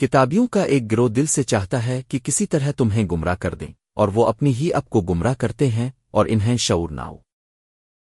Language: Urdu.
کتابیوں کا ایک گروہ دل سے چاہتا ہے کہ کسی طرح تمہیں گمراہ کر دیں اور وہ اپنی ہی اپ کو گمراہ کرتے ہیں اور انہیں شعور نہ ہو۔